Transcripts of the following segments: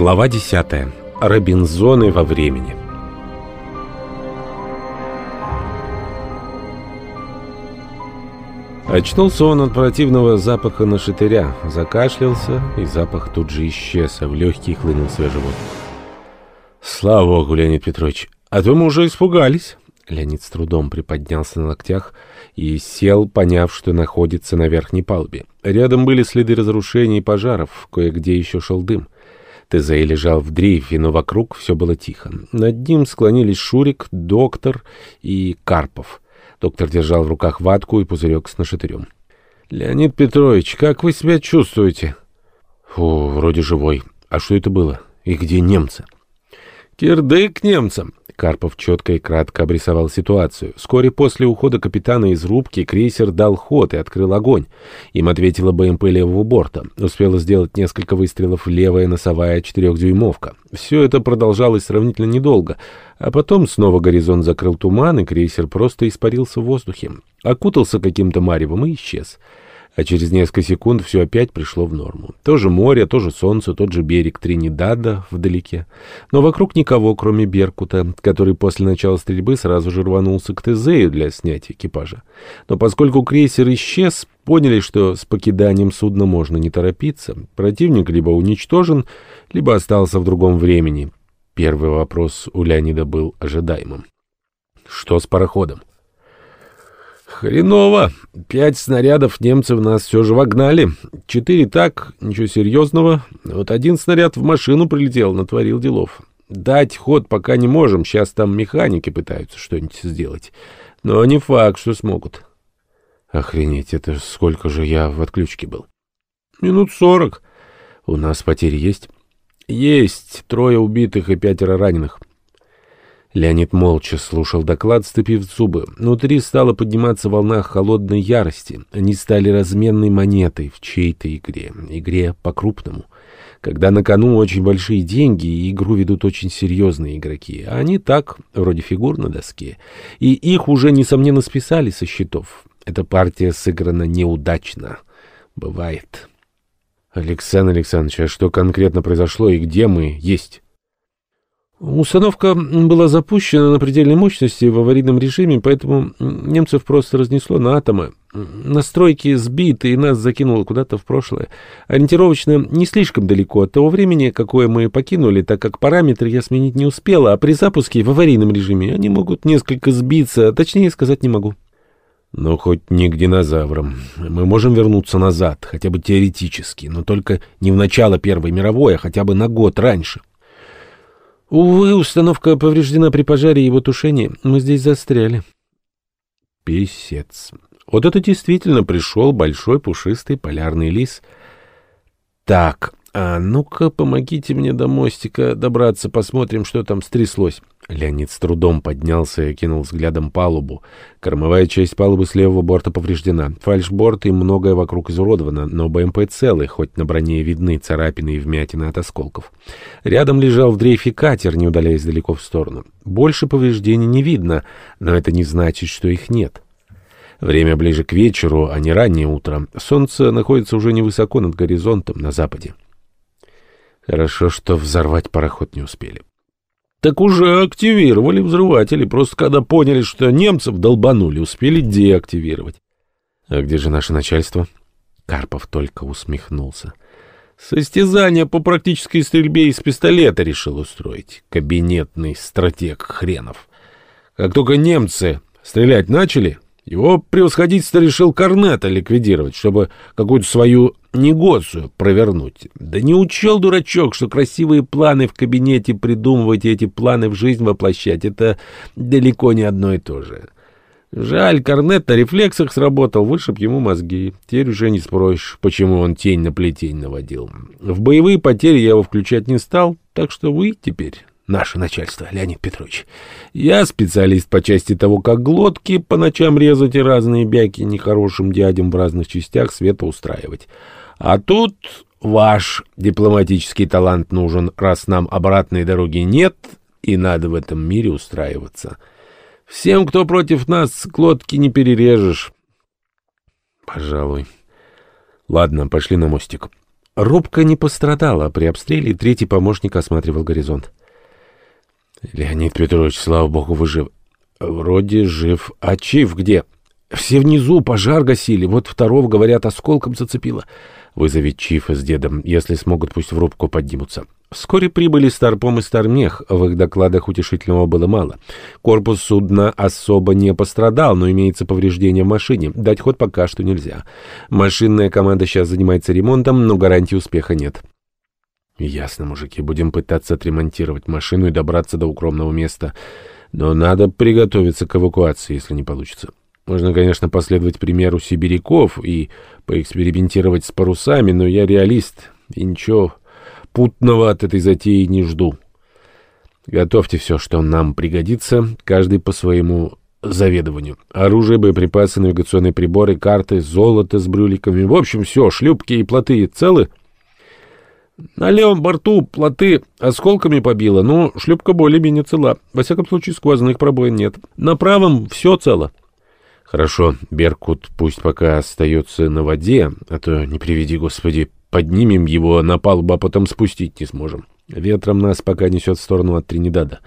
Глава 10. Робинзоны во времени. Очнулся он от противного запаха на шатыря, закашлялся, и запах тут же исчез, а в легкие хлынул свежий воздух. «Слава Богу, Леонид Петрович, а то мы уже испугались!» Леонид с трудом приподнялся на локтях и сел, поняв, что находится на верхней палубе. Рядом были следы разрушений и пожаров, кое-где еще шел дым. Тезей лежал в дрейфе, но вокруг все было тихо. Над ним склонились Шурик, доктор и Карпов. Доктор держал в руках ватку и пузырек с нашатырем. «Леонид Петрович, как вы себя чувствуете?» «Фу, вроде живой. А что это было? И где немцы?» «Кирдык немцам!» Карпов четко и кратко обрисовал ситуацию. Вскоре после ухода капитана из рубки крейсер дал ход и открыл огонь. Им ответила БМП левого борта. Успела сделать несколько выстрелов левая носовая четырехдюймовка. Все это продолжалось сравнительно недолго. А потом снова горизонт закрыл туман, и крейсер просто испарился в воздухе. Окутался каким-то маревом и исчез а через несколько секунд все опять пришло в норму. То же море, то же солнце, тот же берег Тринидада вдалеке. Но вокруг никого, кроме Беркута, который после начала стрельбы сразу же рванулся к Тезею для снятия экипажа. Но поскольку крейсер исчез, поняли, что с покиданием судна можно не торопиться. Противник либо уничтожен, либо остался в другом времени. Первый вопрос у Леонида был ожидаемым. Что с пароходом? Хреново. Пять снарядов немцы в нас все же вогнали. Четыре так, ничего серьезного. Вот один снаряд в машину прилетел, натворил делов. Дать ход пока не можем, сейчас там механики пытаются что-нибудь сделать. Но не факт, что смогут. Охренеть, это сколько же я в отключке был? Минут сорок. У нас потери есть? Есть. Трое убитых и пятеро раненых. Леонид молча слушал доклад, сцепив зубы. Внутри стала подниматься волна холодной ярости. Они стали разменной монетой в чьей-то игре. Игре по-крупному. Когда на кону очень большие деньги, и игру ведут очень серьезные игроки. А они так, вроде фигур на доске. И их уже, несомненно, списали со счетов. Эта партия сыграна неудачно. Бывает. Александр Александрович, а что конкретно произошло и где мы есть? Установка была запущена на предельной мощности в аварийном режиме, поэтому немцев просто разнесло на атомы. Настройки сбиты, и нас закинуло куда-то в прошлое. Ориентировочно не слишком далеко от того времени, какое мы покинули, так как параметры я сменить не успела, а при запуске в аварийном режиме они могут несколько сбиться, точнее сказать не могу. Но хоть не к динозаврам. Мы можем вернуться назад, хотя бы теоретически, но только не в начало Первой мировой, а хотя бы на год раньше. Увы, установка повреждена при пожаре и его тушении. Мы здесь застряли. Песец. Вот это действительно пришел большой пушистый полярный лис. Так, а ну-ка, помогите мне до мостика добраться, посмотрим, что там стряслось. Леонид с трудом поднялся и кинул взглядом палубу. Кормовая часть палубы с левого борта повреждена. Фальшборд и многое вокруг изуродовано, но БМП целый, хоть на броне видны царапины и вмятины от осколков. Рядом лежал в дрейфе катер, не удаляясь далеко в сторону. Больше повреждений не видно, но это не значит, что их нет. Время ближе к вечеру, а не раннее утро. Солнце находится уже невысоко над горизонтом на западе. Хорошо, что взорвать пароход не успели. Так уже активировали взрыватели, просто когда поняли, что немцев долбанули, успели деактивировать. А где же наше начальство? Карпов только усмехнулся. Состязание по практической стрельбе из пистолета решил устроить. Кабинетный стратег хренов. Как только немцы стрелять начали, его превосходительство решил Корнета ликвидировать, чтобы какую-то свою негоцию провернуть. Да не учел, дурачок, что красивые планы в кабинете придумывать и эти планы в жизнь воплощать — это далеко не одно и то же. Жаль, Корнет на рефлексах сработал, вышиб ему мозги. Теперь уже не спросишь, почему он тень на плетень наводил. В боевые потери я его включать не стал, так что вы теперь наше начальство, Леонид Петрович. Я специалист по части того, как глотки по ночам резать и разные бяки нехорошим дядям в разных частях света устраивать. А тут ваш дипломатический талант нужен, раз нам обратной дороги нет, и надо в этом мире устраиваться. Всем, кто против нас, глотки не перережешь. Пожалуй. Ладно, пошли на мостик. Рубка не пострадала. При обстреле третий помощник осматривал горизонт. Леонид Петрович, слава богу, вы жив. Вроде жив. А Чиф где? Все внизу, пожар гасили. Вот второго, говорят, осколком зацепило. Вызови Чифа с дедом. Если смогут, пусть в рубку поднимутся. Вскоре прибыли Старпом и Стармех, в их докладах утешительного было мало. Корпус судна особо не пострадал, но имеется повреждение в машине. Дать ход пока что нельзя. Машинная команда сейчас занимается ремонтом, но гарантии успеха нет. Ясно, мужики, будем пытаться отремонтировать машину и добраться до укромного места. Но надо приготовиться к эвакуации, если не получится. Можно, конечно, последовать примеру сибиряков и поэкспериментировать с парусами, но я реалист, и ничего путного от этой затеи не жду. Готовьте все, что нам пригодится, каждый по своему заведованию. Оружие, боеприпасы, навигационные приборы, карты, золото с брюликами. В общем, все, шлюпки и плоты целы. На левом борту плоты осколками побило, но шлюпка более-менее цела. Во всяком случае, сквозных пробоин нет. На правом все цело. Хорошо, Беркут пусть пока остается на воде, а то, не приведи, господи, Поднимем его на палубу, а потом спустить не сможем. Ветром нас пока несет в сторону от Тринидада.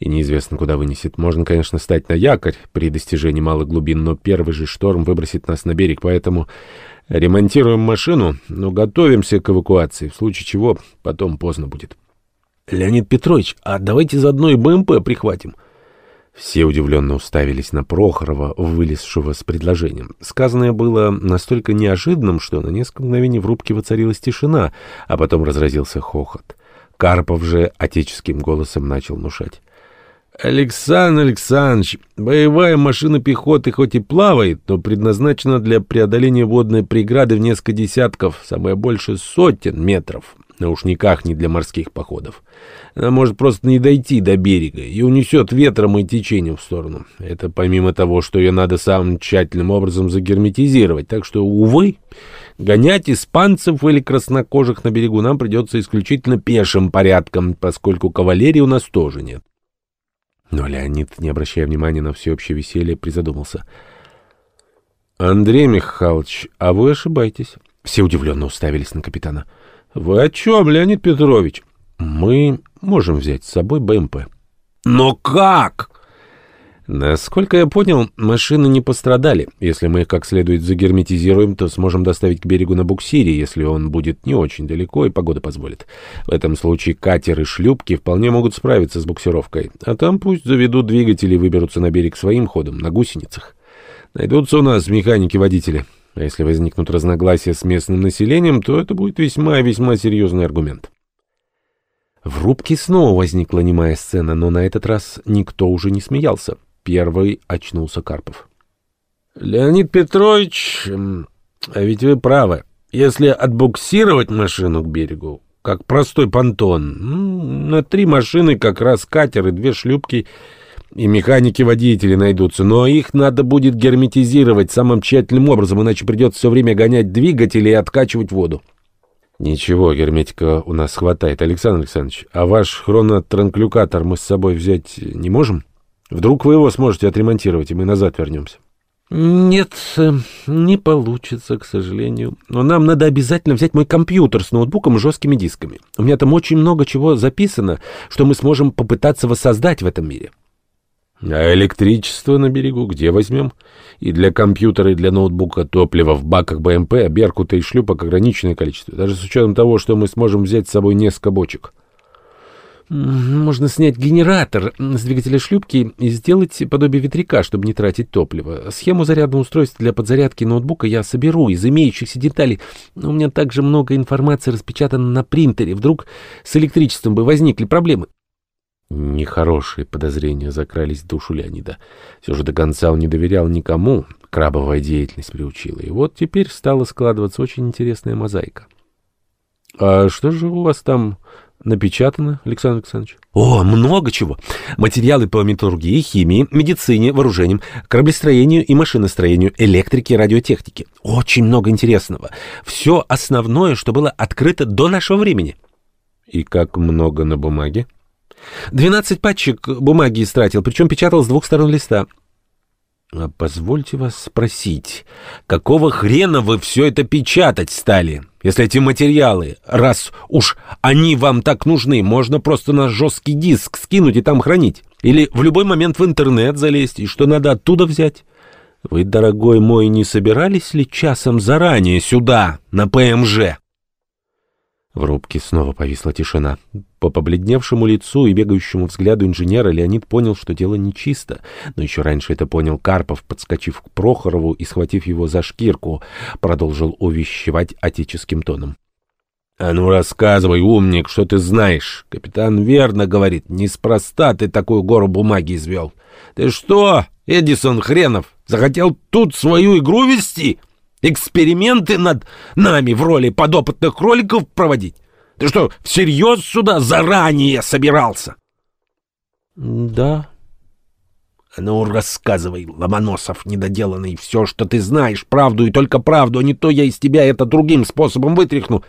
И неизвестно, куда вынесет. Можно, конечно, стать на якорь при достижении малых глубин, но первый же шторм выбросит нас на берег, поэтому ремонтируем машину, но готовимся к эвакуации. В случае чего потом поздно будет. Леонид Петрович, а давайте заодно и БМП прихватим. — все удивленно уставились на Прохорова, вылезшего с предложением. Сказанное было настолько неожиданным, что на несколько мгновений в рубке воцарилась тишина, а потом разразился хохот. Карпов же отеческим голосом начал внушать. «Александр Александрович, боевая машина пехоты хоть и плавает, но предназначена для преодоления водной преграды в несколько десятков, самое больше сотен метров на уж никак не для морских походов. Она может просто не дойти до берега и унесет ветром и течением в сторону. Это помимо того, что ее надо самым тщательным образом загерметизировать. Так что, увы, гонять испанцев или краснокожих на берегу нам придется исключительно пешим порядком, поскольку кавалерии у нас тоже нет. Но Леонид, не обращая внимания на всеобщее веселье, призадумался. «Андрей Михайлович, а вы ошибаетесь». Все удивленно уставились на капитана. — «Вы о чем, Леонид Петрович?» «Мы можем взять с собой БМП». «Но как?» Насколько я понял, машины не пострадали. Если мы их как следует загерметизируем, то сможем доставить к берегу на буксире, если он будет не очень далеко и погода позволит. В этом случае катер и шлюпки вполне могут справиться с буксировкой. А там пусть заведут двигатели и выберутся на берег своим ходом, на гусеницах. Найдутся у нас механики-водители. А если возникнут разногласия с местным населением, то это будет весьма и весьма серьезный аргумент. В рубке снова возникла немая сцена, но на этот раз никто уже не смеялся. Первый очнулся Карпов. — Леонид Петрович, а ведь вы правы. Если отбуксировать машину к берегу, как простой понтон, на три машины как раз катер и две шлюпки — и механики-водители найдутся, но их надо будет герметизировать самым тщательным образом, иначе придется все время гонять двигатели и откачивать воду. Ничего, герметика у нас хватает, Александр Александрович. А ваш хронотранклюкатор мы с собой взять не можем? Вдруг вы его сможете отремонтировать, и мы назад вернемся. Нет, э, не получится, к сожалению. Но нам надо обязательно взять мой компьютер с ноутбуком и жесткими дисками. У меня там очень много чего записано, что мы сможем попытаться воссоздать в этом мире. А электричество на берегу где возьмем? И для компьютера, и для ноутбука топливо в баках БМП, Беркута и шлюпок ограниченное количество, даже с учетом того, что мы сможем взять с собой несколько бочек. Можно снять генератор с двигателя шлюпки и сделать подобие ветряка, чтобы не тратить топливо. Схему зарядного устройства для подзарядки ноутбука я соберу из имеющихся деталей. Но у меня также много информации распечатано на принтере. Вдруг с электричеством бы возникли проблемы. Нехорошие подозрения закрались в душу Леонида. Все же до конца он не доверял никому, крабовая деятельность приучила. И вот теперь стала складываться очень интересная мозаика. — А что же у вас там напечатано, Александр Александрович? — О, много чего. Материалы по металлургии, химии, медицине, вооружениям, кораблестроению и машиностроению, электрике и радиотехнике. Очень много интересного. Все основное, что было открыто до нашего времени. — И как много на бумаге? — Двенадцать пачек бумаги истратил, причем печатал с двух сторон листа. А позвольте вас спросить, какого хрена вы все это печатать стали? Если эти материалы, раз уж они вам так нужны, можно просто на жесткий диск скинуть и там хранить. Или в любой момент в интернет залезть, и что надо оттуда взять? Вы, дорогой мой, не собирались ли часом заранее сюда, на ПМЖ? В рубке снова повисла тишина. По побледневшему лицу и бегающему взгляду инженера Леонид понял, что дело нечисто. Но еще раньше это понял Карпов, подскочив к Прохорову и схватив его за шкирку, продолжил увещевать отеческим тоном. «А ну рассказывай, умник, что ты знаешь. Капитан верно говорит, неспроста ты такую гору бумаги извел. Ты что, Эдисон хренов, захотел тут свою игру вести?» Эксперименты над нами в роли подопытных кроликов проводить? Ты что, всерьез сюда заранее собирался? Да. Ну, рассказывай, Ломоносов недоделанный, все, что ты знаешь, правду и только правду, а не то я из тебя это другим способом вытряхну.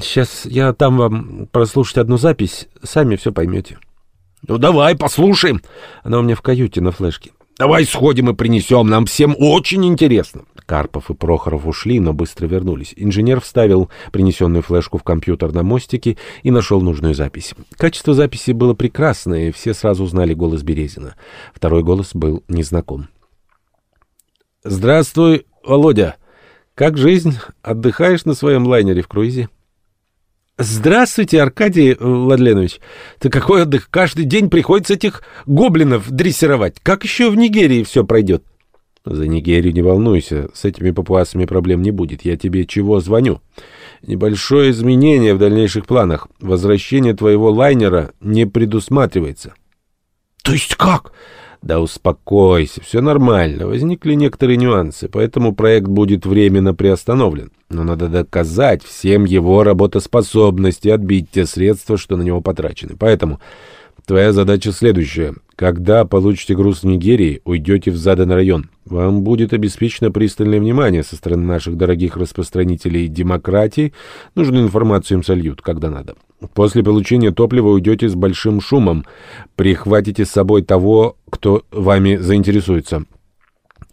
Сейчас я там вам прослушать одну запись, сами все поймете. Ну, давай, послушаем. Она у меня в каюте на флешке. Давай сходим и принесем, нам всем очень интересно. Карпов и Прохоров ушли, но быстро вернулись. Инженер вставил принесенную флешку в компьютер на мостике и нашел нужную запись. Качество записи было прекрасное, и все сразу узнали голос Березина. Второй голос был незнаком. «Здравствуй, Володя. Как жизнь? Отдыхаешь на своем лайнере в круизе?» Здравствуйте, Аркадий Владленович. Ты какой отдых? Каждый день приходится этих гоблинов дрессировать. Как еще в Нигерии все пройдет? За Нигерию не волнуйся. С этими папуасами проблем не будет. Я тебе чего звоню? Небольшое изменение в дальнейших планах. Возвращение твоего лайнера не предусматривается. То есть как? Да успокойся, все нормально. Возникли некоторые нюансы, поэтому проект будет временно приостановлен. Но надо доказать всем его работоспособность и отбить те средства, что на него потрачены. Поэтому твоя задача следующая. Когда получите груз в Нигерии, уйдете в заданный район. Вам будет обеспечено пристальное внимание со стороны наших дорогих распространителей демократии. Нужную информацию им сольют, когда надо. После получения топлива уйдете с большим шумом. Прихватите с собой того, кто вами заинтересуется.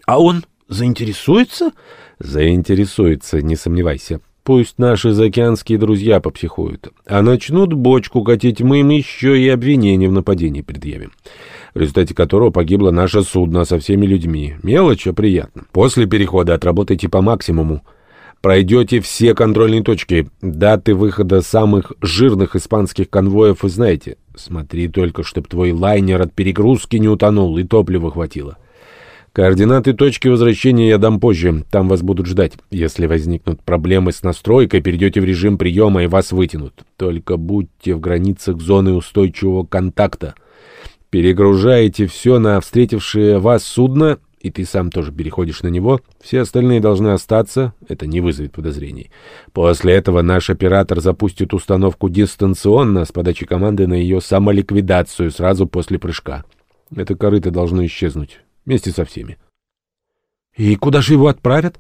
А он заинтересуется? Заинтересуется, не сомневайся. Пусть наши заокеанские друзья попсихуют. А начнут бочку катить, мы им еще и обвинение в нападении предъявим. В результате которого погибло наше судно со всеми людьми. Мелочь, а приятно. После перехода отработайте по максимуму. Пройдете все контрольные точки. Даты выхода самых жирных испанских конвоев вы знаете. Смотри только, чтоб твой лайнер от перегрузки не утонул и топлива хватило. Координаты точки возвращения я дам позже. Там вас будут ждать. Если возникнут проблемы с настройкой, перейдете в режим приема и вас вытянут. Только будьте в границах зоны устойчивого контакта. Перегружаете все на встретившее вас судно и ты сам тоже переходишь на него, все остальные должны остаться, это не вызовет подозрений. После этого наш оператор запустит установку дистанционно с подачи команды на ее самоликвидацию сразу после прыжка. Это корыто должно исчезнуть вместе со всеми. И куда же его отправят?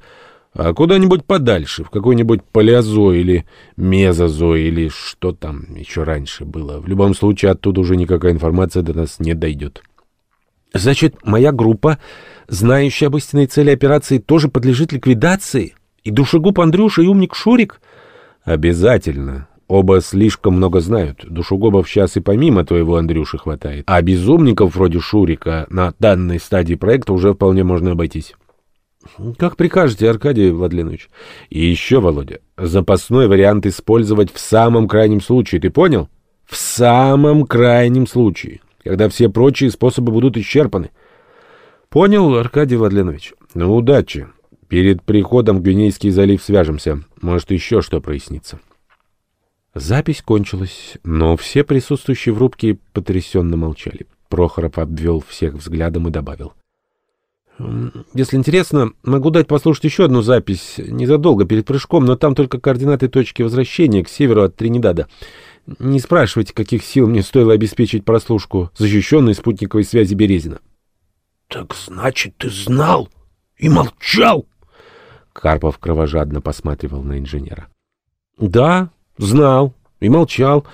А куда-нибудь подальше, в какой-нибудь палеозой или мезозой, или что там еще раньше было. В любом случае, оттуда уже никакая информация до нас не дойдет. Значит, моя группа, знающая об истинной цели операции, тоже подлежит ликвидации? И душегуб Андрюша, и умник Шурик? Обязательно. Оба слишком много знают. Душегубов сейчас и помимо твоего Андрюши хватает. А безумников вроде Шурика на данной стадии проекта уже вполне можно обойтись. Как прикажете, Аркадий Владленович. И еще, Володя, запасной вариант использовать в самом крайнем случае, ты понял? В самом крайнем случае когда все прочие способы будут исчерпаны. Понял, Аркадий Владленович. Ну, удачи. Перед приходом в Гвинейский залив свяжемся. Может, еще что прояснится. Запись кончилась, но все присутствующие в рубке потрясенно молчали. Прохоров обвел всех взглядом и добавил. «Если интересно, могу дать послушать еще одну запись незадолго перед прыжком, но там только координаты точки возвращения к северу от Тринидада. Не спрашивайте, каких сил мне стоило обеспечить прослушку защищенной спутниковой связи Березина. — Так значит, ты знал и молчал? Карпов кровожадно посматривал на инженера. — Да, знал и молчал,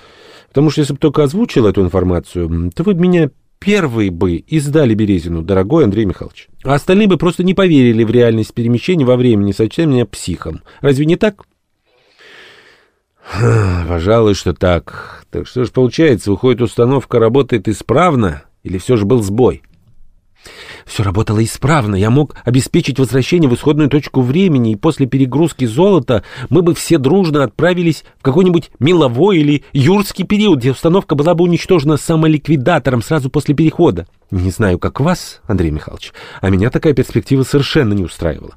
потому что если бы только озвучил эту информацию, то вы бы меня первые бы и сдали Березину, дорогой Андрей Михайлович. А остальные бы просто не поверили в реальность перемещений во времени, сочтя меня психом. Разве не так? Пожалуй, что так. Так что же получается, выходит, установка работает исправно или все же был сбой? Все работало исправно. Я мог обеспечить возвращение в исходную точку времени, и после перегрузки золота мы бы все дружно отправились в какой-нибудь меловой или юрский период, где установка была бы уничтожена самоликвидатором сразу после перехода. Не знаю, как вас, Андрей Михайлович, а меня такая перспектива совершенно не устраивала.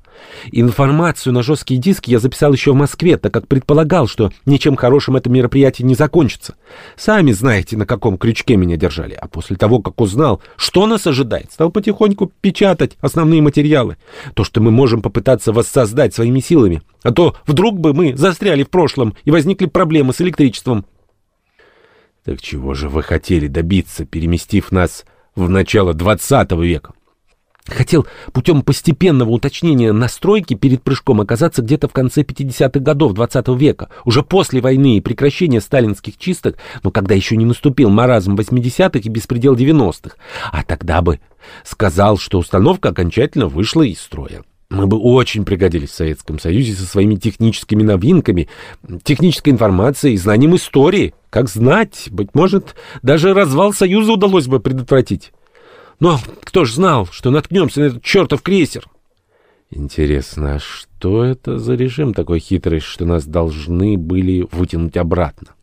Информацию на жесткие диски я записал еще в Москве, так как предполагал, что ничем хорошим это мероприятие не закончится. Сами знаете, на каком крючке меня держали. А после того, как узнал, что нас ожидает, стал потихоньку печатать основные материалы. То, что мы можем попытаться воссоздать своими силами. А то вдруг бы мы застряли в прошлом и возникли проблемы с электричеством. Так чего же вы хотели добиться, переместив нас в начало 20 века. Хотел путем постепенного уточнения настройки перед прыжком оказаться где-то в конце 50-х годов 20 века, уже после войны и прекращения сталинских чисток, но когда еще не наступил маразм 80-х и беспредел 90-х. А тогда бы сказал, что установка окончательно вышла из строя. Мы бы очень пригодились в Советском Союзе со своими техническими новинками, технической информацией знанием истории. Как знать, быть может, даже развал Союза удалось бы предотвратить. Но кто ж знал, что наткнемся на этот чертов крейсер? Интересно, а что это за режим такой хитрый, что нас должны были вытянуть обратно?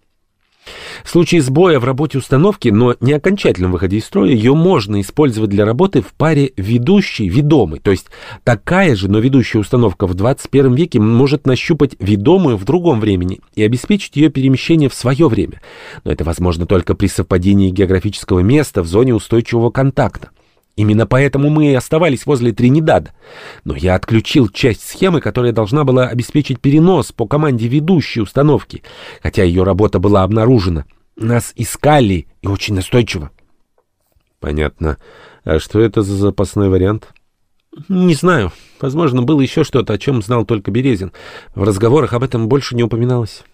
В случае сбоя в работе установки, но не окончательном выходе из строя, ее можно использовать для работы в паре ведущий-ведомый. То есть такая же, но ведущая установка в 21 веке может нащупать ведомую в другом времени и обеспечить ее перемещение в свое время. Но это возможно только при совпадении географического места в зоне устойчивого контакта. Именно поэтому мы и оставались возле Тринидада. Но я отключил часть схемы, которая должна была обеспечить перенос по команде ведущей установки, хотя ее работа была обнаружена. Нас искали и очень настойчиво. Понятно. А что это за запасной вариант? Не знаю. Возможно, было еще что-то, о чем знал только Березин. В разговорах об этом больше не упоминалось.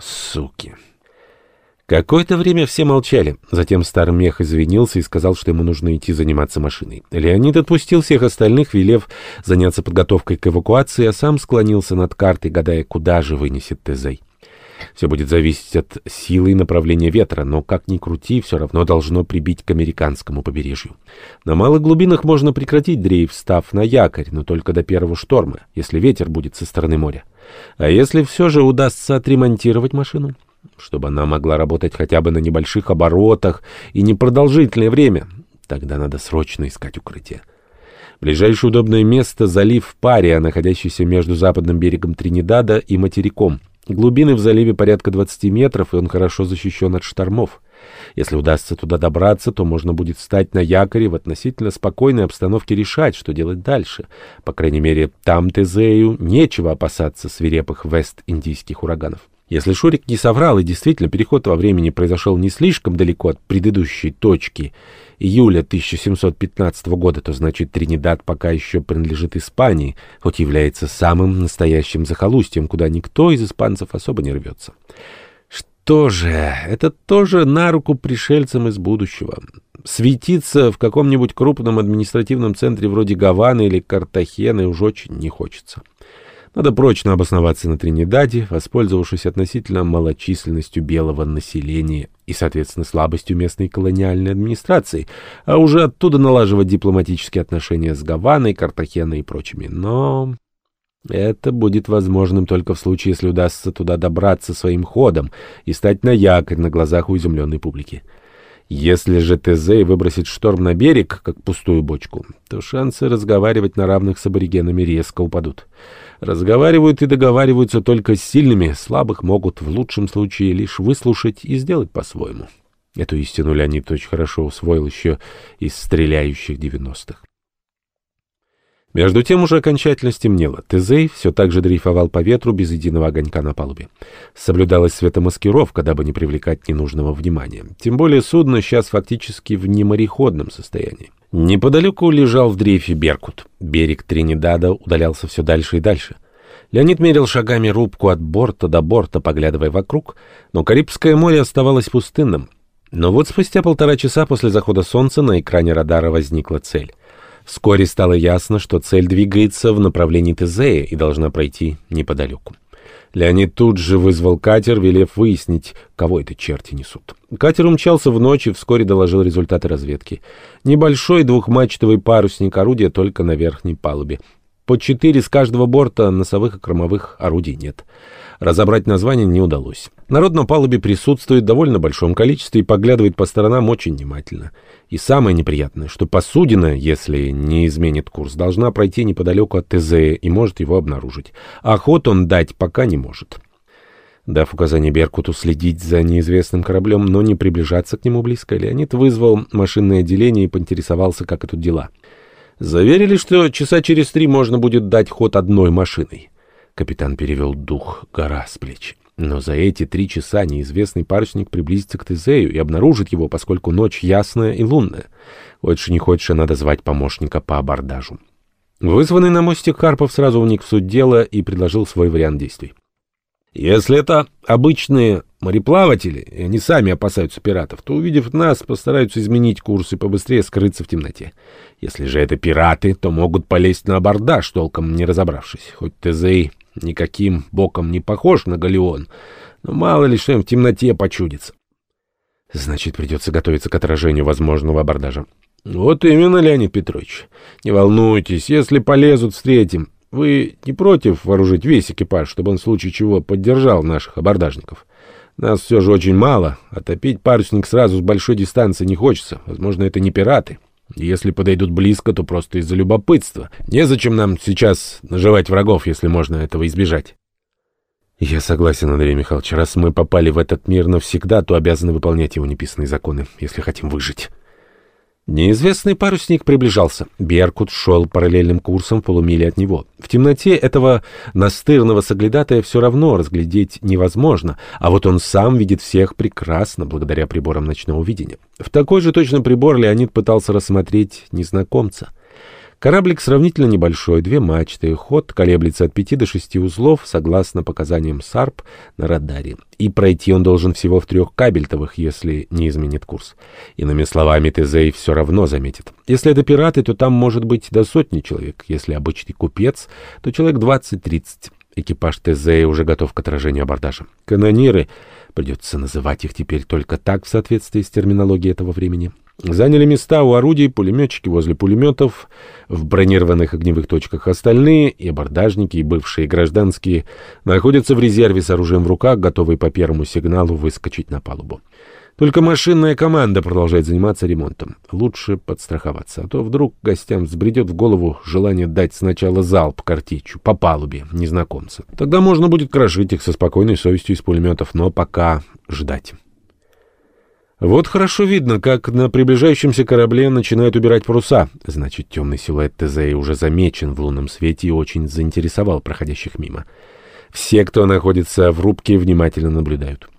Суки. Какое-то время все молчали. Затем старый мех извинился и сказал, что ему нужно идти заниматься машиной. Леонид отпустил всех остальных, велев заняться подготовкой к эвакуации, а сам склонился над картой, гадая, куда же вынесет Тезей. Все будет зависеть от силы и направления ветра, но, как ни крути, все равно должно прибить к американскому побережью. На малых глубинах можно прекратить дрейф, став на якорь, но только до первого шторма, если ветер будет со стороны моря. А если все же удастся отремонтировать машину? Чтобы она могла работать хотя бы на небольших оборотах и непродолжительное время. Тогда надо срочно искать укрытие. Ближайшее удобное место — залив Пария, находящийся между западным берегом Тринидада и материком. Глубины в заливе порядка 20 метров, и он хорошо защищен от штормов. Если удастся туда добраться, то можно будет встать на якоре в относительно спокойной обстановке решать, что делать дальше. По крайней мере, там Тезею нечего опасаться свирепых вест-индийских ураганов. Если Шурик не соврал, и действительно переход во времени произошел не слишком далеко от предыдущей точки июля 1715 года, то значит Тринидад пока еще принадлежит Испании, хоть является самым настоящим захолустьем, куда никто из испанцев особо не рвется. Что же, это тоже на руку пришельцам из будущего. Светиться в каком-нибудь крупном административном центре вроде Гаваны или Картахены уж очень не хочется. Надо прочно обосноваться на Тринидаде, воспользовавшись относительно малочисленностью белого населения и, соответственно, слабостью местной колониальной администрации, а уже оттуда налаживать дипломатические отношения с Гаваной, Картахеной и прочими. Но это будет возможным только в случае, если удастся туда добраться своим ходом и стать на якорь на глазах у изумленной публики. Если же Тезей выбросит шторм на берег, как пустую бочку, то шансы разговаривать на равных с аборигенами резко упадут. Разговаривают и договариваются только с сильными, слабых могут в лучшем случае лишь выслушать и сделать по-своему. Эту истину Леонид очень хорошо усвоил еще из стреляющих девяностых. Между тем уже окончательно стемнело. Тезей все так же дрейфовал по ветру без единого огонька на палубе. Соблюдалась светомаскировка, дабы не привлекать ненужного внимания. Тем более судно сейчас фактически в немореходном состоянии. Неподалеку лежал в дрейфе Беркут. Берег Тринидада удалялся все дальше и дальше. Леонид мерил шагами рубку от борта до борта, поглядывая вокруг, но Карибское море оставалось пустынным. Но вот спустя полтора часа после захода солнца на экране радара возникла цель. Вскоре стало ясно, что цель двигается в направлении Тезея и должна пройти неподалеку. Леонид тут же вызвал катер, велев выяснить, кого это черти несут. Катер умчался в ночь и вскоре доложил результаты разведки. Небольшой двухмачтовый парусник орудия только на верхней палубе. По четыре с каждого борта носовых и кормовых орудий нет. Разобрать название не удалось. Народ на палубе присутствует в довольно большом количестве и поглядывает по сторонам очень внимательно. И самое неприятное, что посудина, если не изменит курс, должна пройти неподалеку от ТЗ и может его обнаружить. Ход он дать пока не может. Дав указание Беркуту следить за неизвестным кораблем, но не приближаться к нему близко, Леонид вызвал машинное отделение и поинтересовался, как идут дела. Заверили, что часа через три можно будет дать ход одной машиной. Капитан перевел дух, гора с плеч. Но за эти три часа неизвестный парусник приблизится к Тезею и обнаружит его, поскольку ночь ясная и лунная. Хочешь не хочешь, надо звать помощника по абордажу. Вызванный на мостик Карпов сразу вник в суть дела и предложил свой вариант действий. Если это обычные мореплаватели, и они сами опасаются пиратов, то, увидев нас, постараются изменить курс и побыстрее скрыться в темноте. Если же это пираты, то могут полезть на абордаж, толком не разобравшись. Хоть Тезей никаким боком не похож на галеон, но мало ли что им в темноте почудится. Значит, придется готовиться к отражению возможного абордажа. Вот именно, Леонид Петрович. Не волнуйтесь, если полезут, встретим. Вы не против вооружить весь экипаж, чтобы он в случае чего поддержал наших абордажников? Нас все же очень мало, а топить парусник сразу с большой дистанции не хочется. Возможно, это не пираты. Если подойдут близко, то просто из-за любопытства. Незачем нам сейчас наживать врагов, если можно этого избежать. Я согласен, Андрей Михайлович. Раз мы попали в этот мир навсегда, то обязаны выполнять его неписанные законы, если хотим выжить. Неизвестный парусник приближался. Беркут шел параллельным курсом в полумиле от него. В темноте этого настырного соглядатая все равно разглядеть невозможно, а вот он сам видит всех прекрасно, благодаря приборам ночного видения. В такой же точно прибор Леонид пытался рассмотреть незнакомца — Кораблик сравнительно небольшой, две мачты, ход колеблется от пяти до шести узлов, согласно показаниям САРП на радаре. И пройти он должен всего в трех кабельтовых, если не изменит курс. Иными словами, Тезей все равно заметит. Если это пираты, то там может быть до сотни человек. Если обычный купец, то человек 20-30. Экипаж ТЗ уже готов к отражению абордажа. Канониры, придется называть их теперь только так в соответствии с терминологией этого времени, Заняли места у орудий, пулеметчики возле пулеметов, в бронированных огневых точках остальные, и абордажники, и бывшие гражданские, находятся в резерве с оружием в руках, готовые по первому сигналу выскочить на палубу. Только машинная команда продолжает заниматься ремонтом. Лучше подстраховаться, а то вдруг гостям взбредет в голову желание дать сначала залп картечью по палубе незнакомца. Тогда можно будет крошить их со спокойной совестью из пулеметов, но пока ждать. Вот хорошо видно, как на приближающемся корабле начинают убирать паруса. Значит, темный силуэт ТЗ уже замечен в лунном свете и очень заинтересовал проходящих мимо. Все, кто находится в рубке, внимательно наблюдают.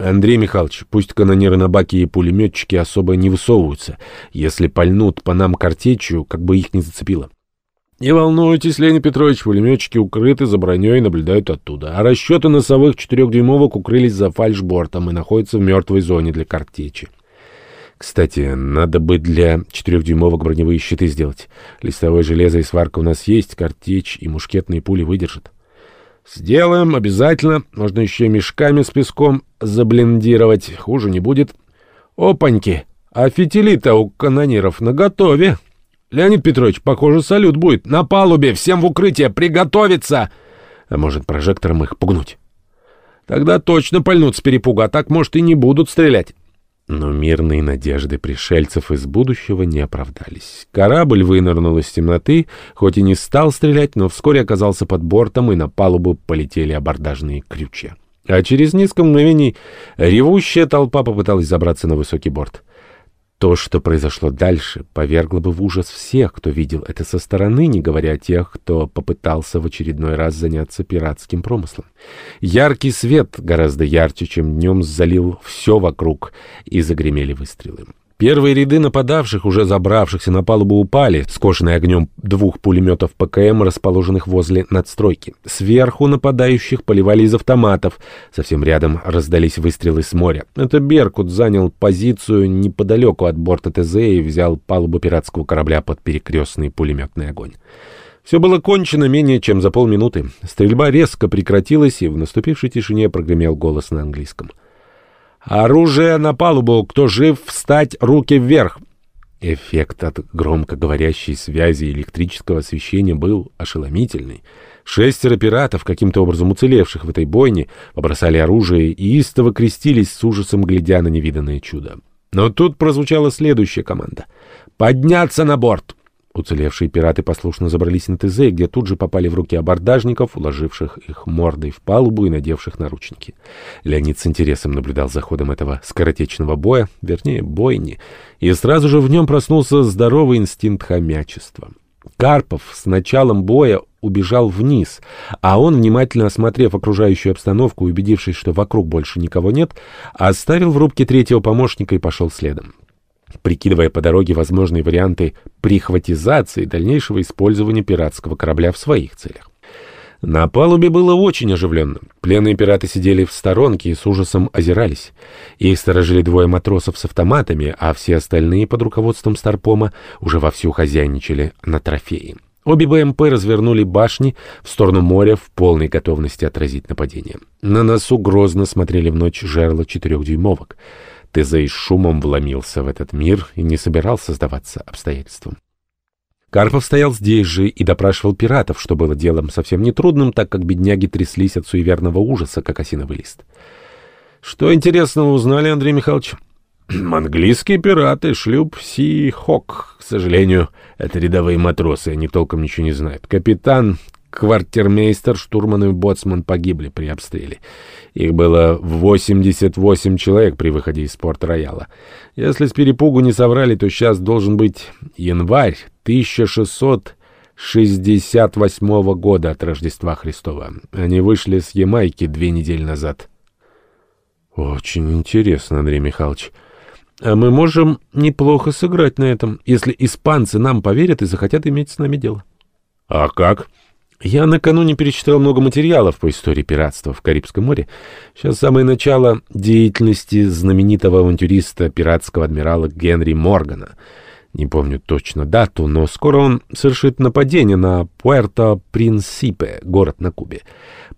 Андрей Михайлович, пусть канонеры на баке и пулеметчики особо не высовываются. Если пальнут по нам картечью, как бы их не зацепило. Не волнуйтесь, Леонид Петрович, пулеметчики укрыты за броней и наблюдают оттуда. А расчеты носовых четырехдюймовок укрылись за фальшбортом и находятся в мертвой зоне для картечи. Кстати, надо бы для четырехдюймовок броневые щиты сделать. Листовое железо и сварка у нас есть, картечь и мушкетные пули выдержат. Сделаем, обязательно. Можно еще мешками с песком заблендировать. Хуже не будет. Опаньки! А фитили-то у канониров наготове. Леонид Петрович, похоже, салют будет. На палубе, всем в укрытие, приготовиться! А может, прожектором их пугнуть? Тогда точно пальнут с перепуга, а так, может, и не будут стрелять. Но мирные надежды пришельцев из будущего не оправдались. Корабль вынырнул из темноты, хоть и не стал стрелять, но вскоре оказался под бортом, и на палубу полетели абордажные крючья. А через несколько мгновений ревущая толпа попыталась забраться на высокий борт. То, что произошло дальше, повергло бы в ужас всех, кто видел это со стороны, не говоря о тех, кто попытался в очередной раз заняться пиратским промыслом. Яркий свет, гораздо ярче, чем днем, залил все вокруг, и загремели выстрелы. Первые ряды нападавших, уже забравшихся на палубу, упали, скошенные огнем двух пулеметов ПКМ, расположенных возле надстройки. Сверху нападающих поливали из автоматов. Совсем рядом раздались выстрелы с моря. Это «Беркут» занял позицию неподалеку от борта ТЗ и взял палубу пиратского корабля под перекрестный пулеметный огонь. Все было кончено менее чем за полминуты. Стрельба резко прекратилась, и в наступившей тишине прогремел голос на английском — «Оружие на палубу! Кто жив, встать! Руки вверх!» Эффект от громко говорящей связи электрического освещения был ошеломительный. Шестеро пиратов, каким-то образом уцелевших в этой бойне, побросали оружие и истово крестились с ужасом, глядя на невиданное чудо. Но тут прозвучала следующая команда. «Подняться на борт!» Уцелевшие пираты послушно забрались на ТЗ, где тут же попали в руки абордажников, уложивших их мордой в палубу и надевших наручники. Леонид с интересом наблюдал за ходом этого скоротечного боя, вернее, бойни, и сразу же в нем проснулся здоровый инстинкт хомячества. Карпов с началом боя убежал вниз, а он, внимательно осмотрев окружающую обстановку и убедившись, что вокруг больше никого нет, оставил в рубке третьего помощника и пошел следом прикидывая по дороге возможные варианты прихватизации и дальнейшего использования пиратского корабля в своих целях. На палубе было очень оживленно. Пленные пираты сидели в сторонке и с ужасом озирались. Их сторожили двое матросов с автоматами, а все остальные под руководством Старпома уже вовсю хозяйничали на трофеи. Обе БМП развернули башни в сторону моря в полной готовности отразить нападение. На носу грозно смотрели в ночь жерла четырехдюймовок. Тезей шумом вломился в этот мир и не собирался сдаваться обстоятельствам. Карпов стоял здесь же и допрашивал пиратов, что было делом совсем нетрудным, так как бедняги тряслись от суеверного ужаса, как осиновый лист. «Что интересного узнали, Андрей Михайлович?» «Английские пираты, шлюп Си-Хок. К сожалению, это рядовые матросы, они толком ничего не знают. Капитан Квартирмейстер, штурман и боцман погибли при обстреле. Их было 88 человек при выходе из порт-рояла. Если с перепугу не соврали, то сейчас должен быть январь 1668 года от Рождества Христова. Они вышли с Ямайки две недели назад. Очень интересно, Андрей Михайлович. А мы можем неплохо сыграть на этом, если испанцы нам поверят и захотят иметь с нами дело. А как? Я накануне перечитал много материалов по истории пиратства в Карибском море. Сейчас самое начало деятельности знаменитого авантюриста пиратского адмирала Генри Моргана. Не помню точно дату, но скоро он совершит нападение на Пуэрто-Принсипе, город на Кубе.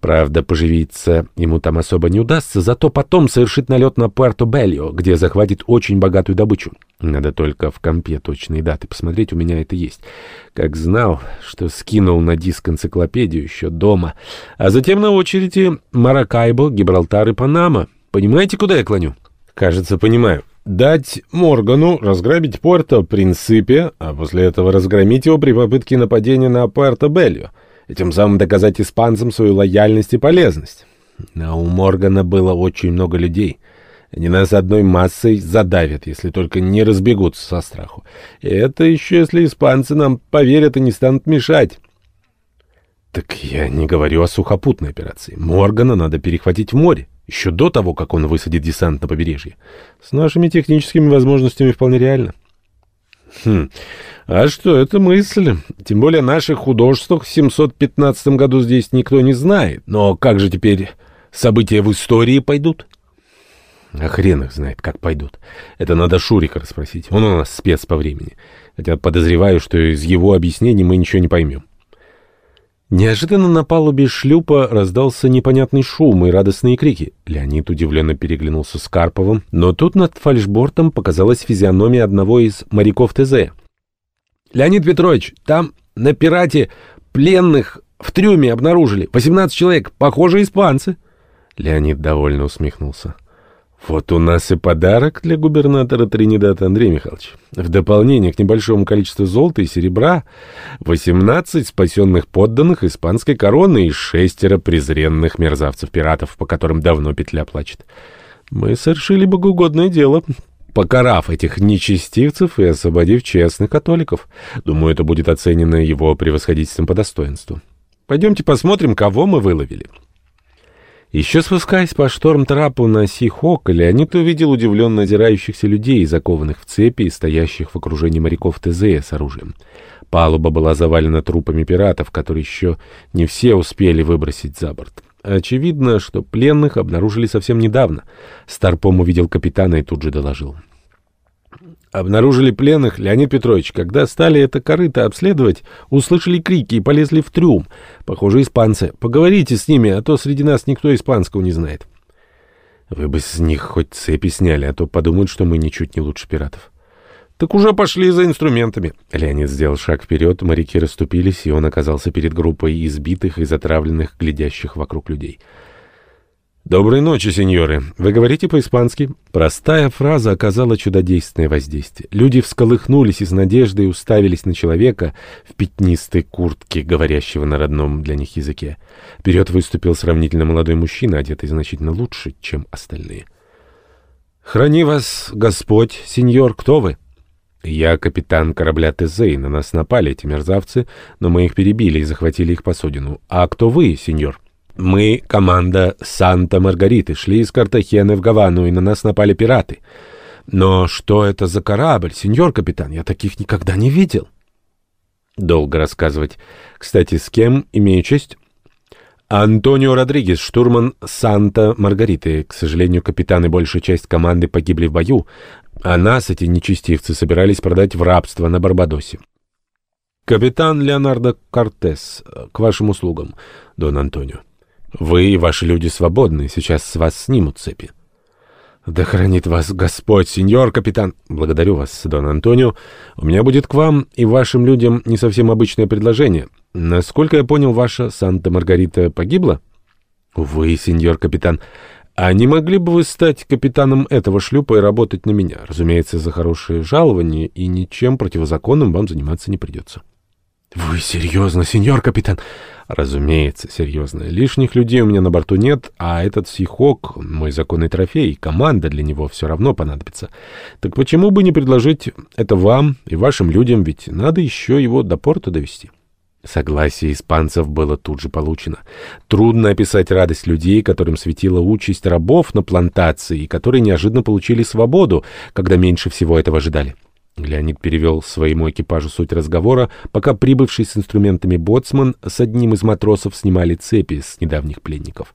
Правда, поживиться ему там особо не удастся, зато потом совершит налет на Пуэрто-Бельо, где захватит очень богатую добычу. Надо только в компе точные даты посмотреть, у меня это есть. Как знал, что скинул на диск энциклопедию еще дома. А затем на очереди Маракайбо, Гибралтар и Панама. Понимаете, куда я клоню? Кажется, понимаю. Дать Моргану разграбить Пуэрто-Принципе, а после этого разгромить его при попытке нападения на Пуэрто-Бельо и тем самым доказать испанцам свою лояльность и полезность. Но у Моргана было очень много людей. Они нас одной массой задавят, если только не разбегутся со страху. И это еще если испанцы нам поверят и не станут мешать. Так я не говорю о сухопутной операции. Моргана надо перехватить в море, еще до того, как он высадит десант на побережье. С нашими техническими возможностями вполне реально. Хм, а что, это мысль. Тем более наших художествах в 715 году здесь никто не знает. Но как же теперь события в истории пойдут? А хрен их знает, как пойдут. Это надо Шурика расспросить. Он у нас спец по времени. Хотя подозреваю, что из его объяснений мы ничего не поймем. Неожиданно на палубе шлюпа раздался непонятный шум и радостные крики. Леонид удивленно переглянулся с Карповым, но тут над фальшбортом показалась физиономия одного из моряков ТЗ. «Леонид Петрович, там на пирате пленных в трюме обнаружили. 18 человек, похоже, испанцы». Леонид довольно усмехнулся. Вот у нас и подарок для губернатора Тринидада Андрея Михайлович. В дополнение к небольшому количеству золота и серебра 18 спасенных подданных испанской короны и шестеро презренных мерзавцев-пиратов, по которым давно петля плачет. Мы совершили богоугодное дело, покарав этих нечестивцев и освободив честных католиков. Думаю, это будет оценено его превосходительством по достоинству. Пойдемте посмотрим, кого мы выловили. Еще спускаясь по шторм-трапу на Сихок, Леонид увидел удивленно озирающихся людей, закованных в цепи и стоящих в окружении моряков ТЗ с оружием. Палуба была завалена трупами пиратов, которые еще не все успели выбросить за борт. Очевидно, что пленных обнаружили совсем недавно. Старпом увидел капитана и тут же доложил. Обнаружили пленных, Леонид Петрович. Когда стали это корыто обследовать, услышали крики и полезли в трюм. Похоже, испанцы. Поговорите с ними, а то среди нас никто испанского не знает. Вы бы с них хоть цепи сняли, а то подумают, что мы ничуть не лучше пиратов. Так уже пошли за инструментами. Леонид сделал шаг вперед, моряки расступились, и он оказался перед группой избитых и затравленных, глядящих вокруг людей. «Доброй ночи, сеньоры. Вы говорите по-испански?» Простая фраза оказала чудодейственное воздействие. Люди всколыхнулись из надежды и уставились на человека в пятнистой куртке, говорящего на родном для них языке. Вперед выступил сравнительно молодой мужчина, одетый значительно лучше, чем остальные. «Храни вас, Господь, сеньор, кто вы?» «Я капитан корабля Тезей. На нас напали эти мерзавцы, но мы их перебили и захватили их посудину. А кто вы, сеньор?» Мы, команда Санта-Маргариты, шли из Картахены в Гавану, и на нас напали пираты. Но что это за корабль, сеньор капитан? Я таких никогда не видел. Долго рассказывать. Кстати, с кем имею честь? Антонио Родригес, штурман Санта-Маргариты. К сожалению, капитан и большая часть команды погибли в бою, а нас эти нечестивцы собирались продать в рабство на Барбадосе. Капитан Леонардо Кортес, к вашим услугам, Дон Антонио. Вы и ваши люди свободны, сейчас с вас снимут цепи. Да хранит вас Господь, сеньор капитан. Благодарю вас, Дон Антонио. У меня будет к вам и вашим людям не совсем обычное предложение. Насколько я понял, ваша Санта-Маргарита погибла? Вы, сеньор капитан. А не могли бы вы стать капитаном этого шлюпа и работать на меня? Разумеется, за хорошее жалование, и ничем противозаконным вам заниматься не придется. Вы серьезно, сеньор капитан? Разумеется, серьезно. Лишних людей у меня на борту нет, а этот Сихок — мой законный трофей, команда для него все равно понадобится. Так почему бы не предложить это вам и вашим людям, ведь надо еще его до порта довести. Согласие испанцев было тут же получено. Трудно описать радость людей, которым светила участь рабов на плантации, и которые неожиданно получили свободу, когда меньше всего этого ожидали. Леонид перевел своему экипажу суть разговора, пока прибывший с инструментами боцман с одним из матросов снимали цепи с недавних пленников.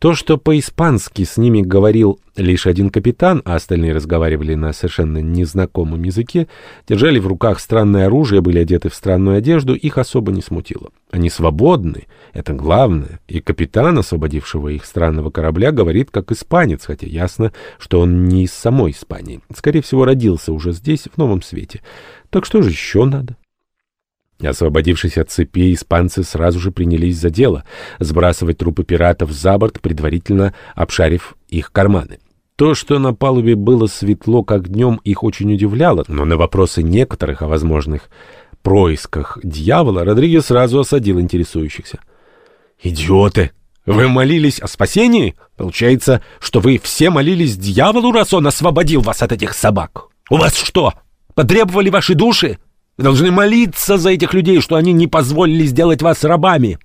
То, что по-испански с ними говорил лишь один капитан, а остальные разговаривали на совершенно незнакомом языке, держали в руках странное оружие, были одеты в странную одежду, их особо не смутило. Они свободны, это главное, и капитан, освободившего их странного корабля, говорит как испанец, хотя ясно, что он не из самой Испании. Скорее всего, родился уже здесь, в новом свете. Так что же еще надо? Освободившись от цепи, испанцы сразу же принялись за дело — сбрасывать трупы пиратов за борт, предварительно обшарив их карманы. То, что на палубе было светло, как днем, их очень удивляло, но на вопросы некоторых о возможных происках дьявола Родригес сразу осадил интересующихся. «Идиоты! Вы молились о спасении? Получается, что вы все молились дьяволу, раз он освободил вас от этих собак? У вас что, потребовали ваши души?» Вы должны молиться за этих людей, что они не позволили сделать вас рабами.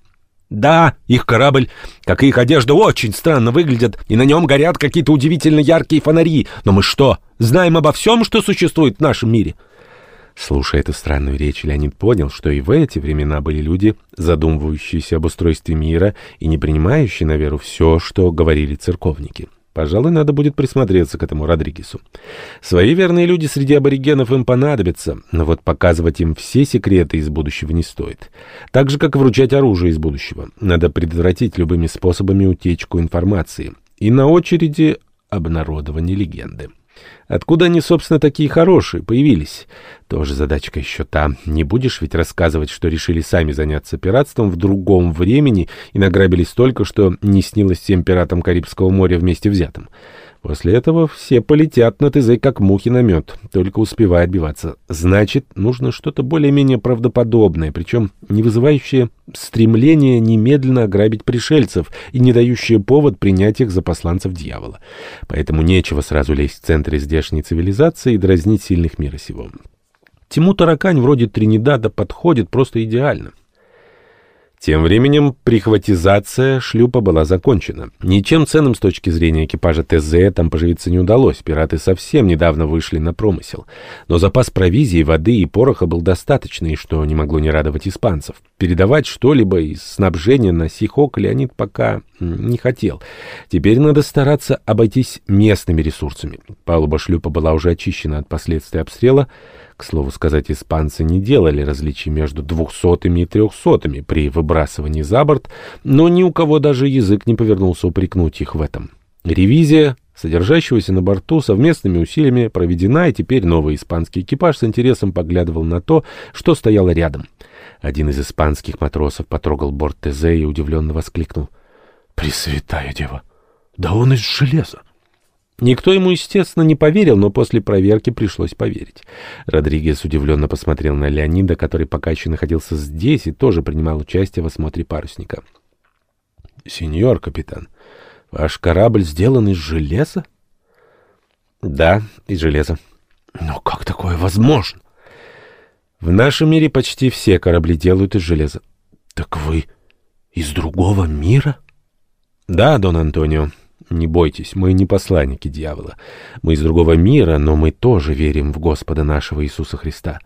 Да, их корабль, как и их одежда, очень странно выглядят, и на нем горят какие-то удивительно яркие фонари. Но мы что, знаем обо всем, что существует в нашем мире?» Слушая эту странную речь, Леонид понял, что и в эти времена были люди, задумывающиеся об устройстве мира и не принимающие на веру все, что говорили церковники. Пожалуй, надо будет присмотреться к этому Родригесу. Свои верные люди среди аборигенов им понадобятся, но вот показывать им все секреты из будущего не стоит. Так же, как вручать оружие из будущего. Надо предотвратить любыми способами утечку информации. И на очереди обнародование легенды. Откуда они, собственно, такие хорошие появились? Тоже задачка еще та. Не будешь ведь рассказывать, что решили сами заняться пиратством в другом времени и награбили столько, что не снилось всем пиратам Карибского моря вместе взятым. После этого все полетят на ТЗ, как мухи на мед, только успевая отбиваться. Значит, нужно что-то более-менее правдоподобное, причем не вызывающее стремление немедленно ограбить пришельцев и не дающее повод принять их за посланцев дьявола. Поэтому нечего сразу лезть в центр здешней цивилизации и дразнить сильных мира сего. Тиму Таракань вроде Тринидада подходит просто идеально. Тем временем прихватизация шлюпа была закончена. Ничем ценным с точки зрения экипажа ТЗ там поживиться не удалось. Пираты совсем недавно вышли на промысел. Но запас провизии, воды и пороха был достаточный, что не могло не радовать испанцев. Передавать что-либо из снабжения на Сихок Леонид пока не хотел. Теперь надо стараться обойтись местными ресурсами. Палуба шлюпа была уже очищена от последствий обстрела. К слову сказать, испанцы не делали различий между двухсотыми и трехсотыми при выбрасывании за борт, но ни у кого даже язык не повернулся упрекнуть их в этом. Ревизия содержащегося на борту совместными усилиями проведена, и теперь новый испанский экипаж с интересом поглядывал на то, что стояло рядом. Один из испанских матросов потрогал борт ТЗ и удивленно воскликнул. «Пресвятая дева! Да он из железа!» Никто ему, естественно, не поверил, но после проверки пришлось поверить. Родригес удивленно посмотрел на Леонида, который пока еще находился здесь и тоже принимал участие в осмотре парусника. — Сеньор капитан, ваш корабль сделан из железа? — Да, из железа. — Но как такое возможно? — В нашем мире почти все корабли делают из железа. — Так вы из другого мира? — Да, Дон Антонио. Не бойтесь, мы не посланники дьявола. Мы из другого мира, но мы тоже верим в Господа нашего Иисуса Христа.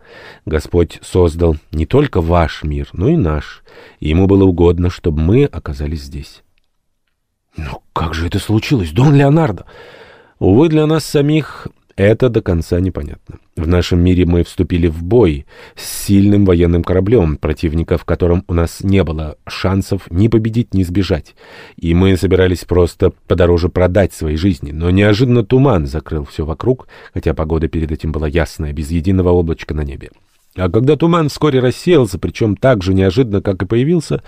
Господь создал не только ваш мир, но и наш. И ему было угодно, чтобы мы оказались здесь. Но как же это случилось, Дон Леонардо? Увы, для нас самих это до конца непонятно. В нашем мире мы вступили в бой с сильным военным кораблем, противника в котором у нас не было шансов ни победить, ни сбежать. И мы собирались просто подороже продать свои жизни. Но неожиданно туман закрыл все вокруг, хотя погода перед этим была ясная, без единого облачка на небе. А когда туман вскоре рассеялся, причем так же неожиданно, как и появился,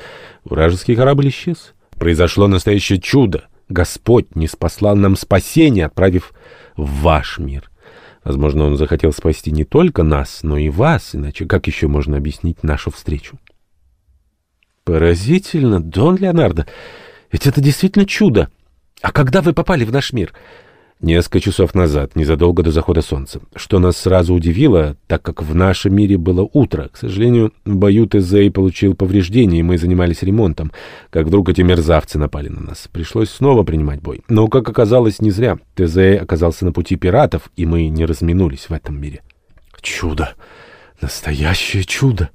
вражеский корабль исчез. Произошло настоящее чудо. Господь не спаслал нам спасение, отправив в ваш мир. Возможно, он захотел спасти не только нас, но и вас, иначе как еще можно объяснить нашу встречу? Поразительно, Дон Леонардо. Ведь это действительно чудо. А когда вы попали в наш мир? Несколько часов назад, незадолго до захода солнца. Что нас сразу удивило, так как в нашем мире было утро. К сожалению, бою Тезей получил повреждения, и мы занимались ремонтом. Как вдруг эти мерзавцы напали на нас. Пришлось снова принимать бой. Но, как оказалось, не зря. Тезей оказался на пути пиратов, и мы не разминулись в этом мире. Чудо! Настоящее чудо!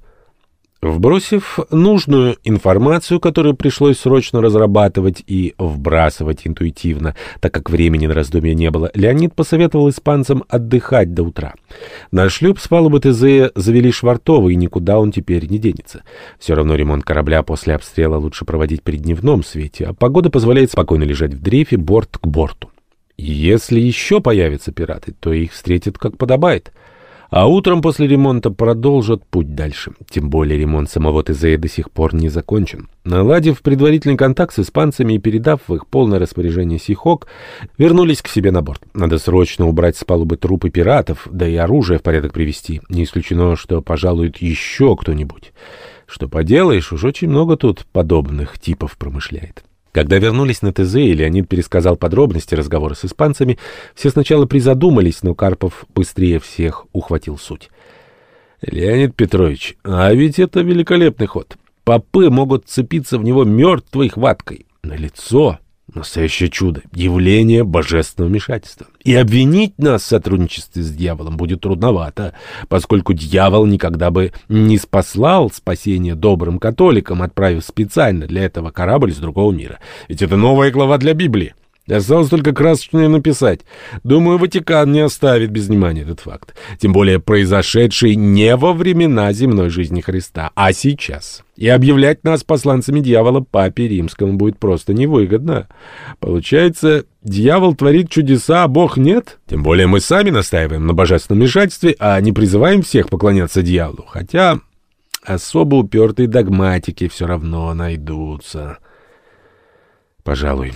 Вбросив нужную информацию, которую пришлось срочно разрабатывать и вбрасывать интуитивно, так как времени на раздумья не было, Леонид посоветовал испанцам отдыхать до утра. На шлюп с палубы ТЗ завели Швартова, и никуда он теперь не денется. Все равно ремонт корабля после обстрела лучше проводить при дневном свете, а погода позволяет спокойно лежать в дрейфе борт к борту. Если еще появятся пираты, то их встретят как подобает — а утром после ремонта продолжат путь дальше. Тем более ремонт самого ТЗ до сих пор не закончен. Наладив предварительный контакт с испанцами и передав в их полное распоряжение Сихок, вернулись к себе на борт. Надо срочно убрать с палубы трупы пиратов, да и оружие в порядок привести. Не исключено, что пожалует еще кто-нибудь. Что поделаешь, уж очень много тут подобных типов промышляет. Когда вернулись на ТЗ, и Леонид пересказал подробности разговора с испанцами, все сначала призадумались, но Карпов быстрее всех ухватил суть. «Леонид Петрович, а ведь это великолепный ход. Попы могут цепиться в него мертвой хваткой. На лицо Настоящее чудо, явление божественного вмешательства. И обвинить нас в сотрудничестве с дьяволом будет трудновато, поскольку дьявол никогда бы не спаслал спасение добрым католикам, отправив специально для этого корабль с другого мира. Ведь это новая глава для Библии. Осталось только красочное написать. Думаю, Ватикан не оставит без внимания этот факт. Тем более произошедший не во времена земной жизни Христа, а сейчас. И объявлять нас посланцами дьявола папе римскому будет просто невыгодно. Получается, дьявол творит чудеса, а Бог нет? Тем более мы сами настаиваем на божественном вмешательстве, а не призываем всех поклоняться дьяволу. Хотя особо упертые догматики все равно найдутся. Пожалуй,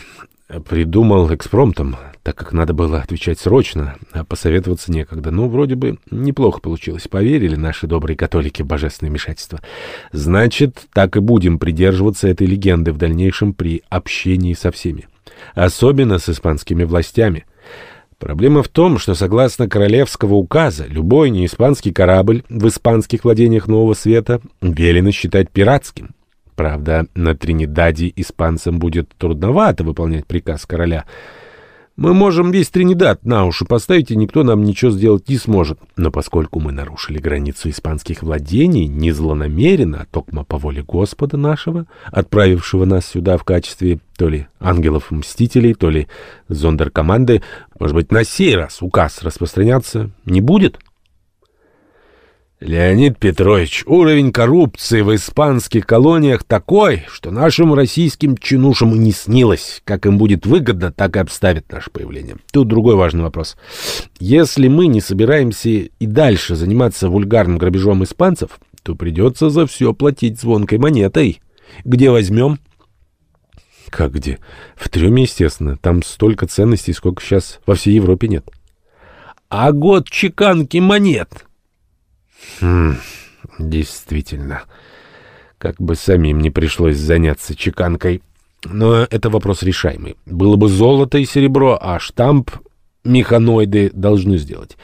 Придумал экспромтом, так как надо было отвечать срочно, а посоветоваться некогда. Ну, вроде бы неплохо получилось. Поверили наши добрые католики в божественное вмешательство. Значит, так и будем придерживаться этой легенды в дальнейшем при общении со всеми. Особенно с испанскими властями. Проблема в том, что согласно королевского указа, любой неиспанский корабль в испанских владениях Нового Света велено считать пиратским. Правда, на Тринидаде испанцам будет трудновато выполнять приказ короля — мы можем весь Тринидад на уши поставить, и никто нам ничего сделать не сможет. Но поскольку мы нарушили границу испанских владений не злонамеренно, а токмо по воле Господа нашего, отправившего нас сюда в качестве то ли ангелов-мстителей, то ли зондеркоманды, может быть, на сей раз указ распространяться не будет?» Леонид Петрович, уровень коррупции в испанских колониях такой, что нашим российским чинушам и не снилось. Как им будет выгодно, так и обставит наше появление. Тут другой важный вопрос. Если мы не собираемся и дальше заниматься вульгарным грабежом испанцев, то придется за все платить звонкой монетой. Где возьмем? Как где? В трюме, естественно. Там столько ценностей, сколько сейчас во всей Европе нет. А год чеканки монет... Хм, действительно. Как бы самим не пришлось заняться чеканкой. Но это вопрос решаемый. Было бы золото и серебро, а штамп механоиды должны сделать.